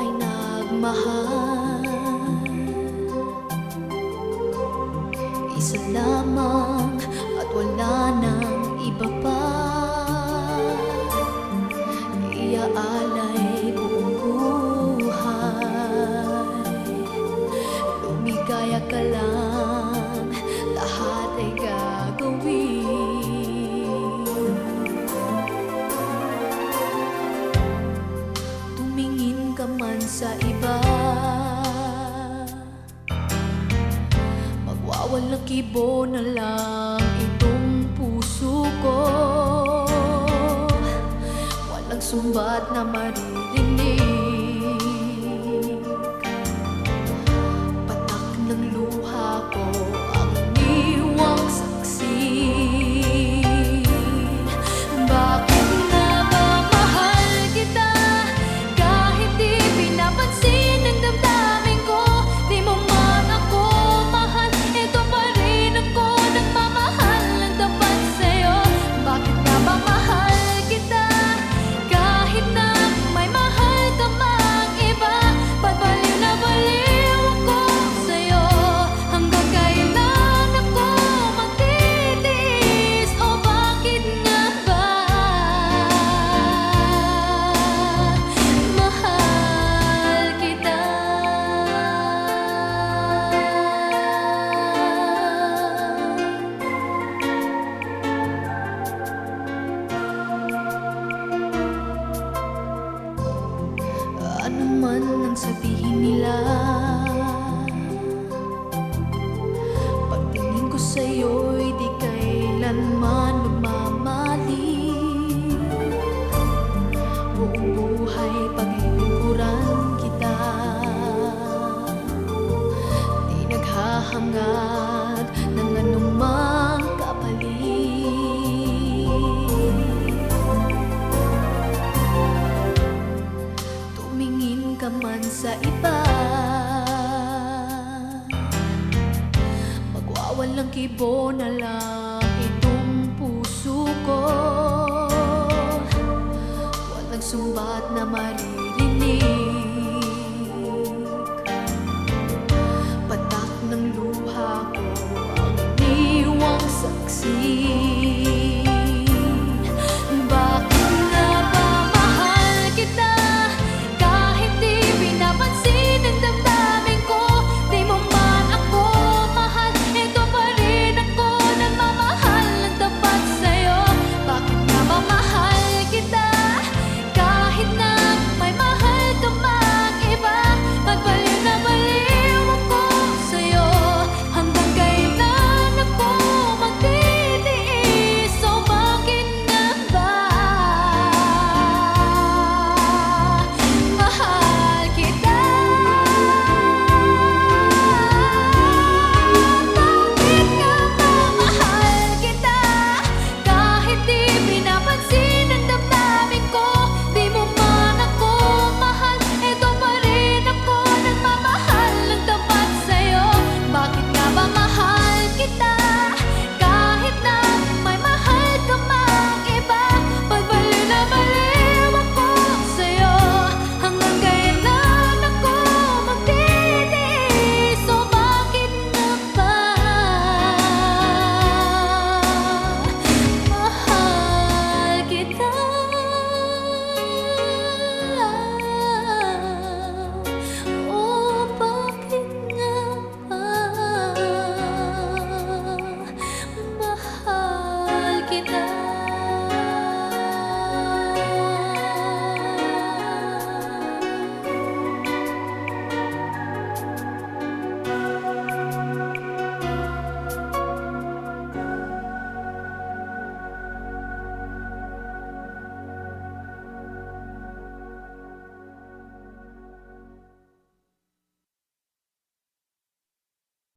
ay nagmahal. Isa lamang at wala nang iba pa. Iaalay buong buhay. Lumigaya ka lang, Magwawalang kibo na lang itong puso ko. Walang sumbat na maririnig man ang sabihin nila Tumingin ka man sa iba. Magwawalang kibo na lang itong puso ko. Walang sumbat na maririnig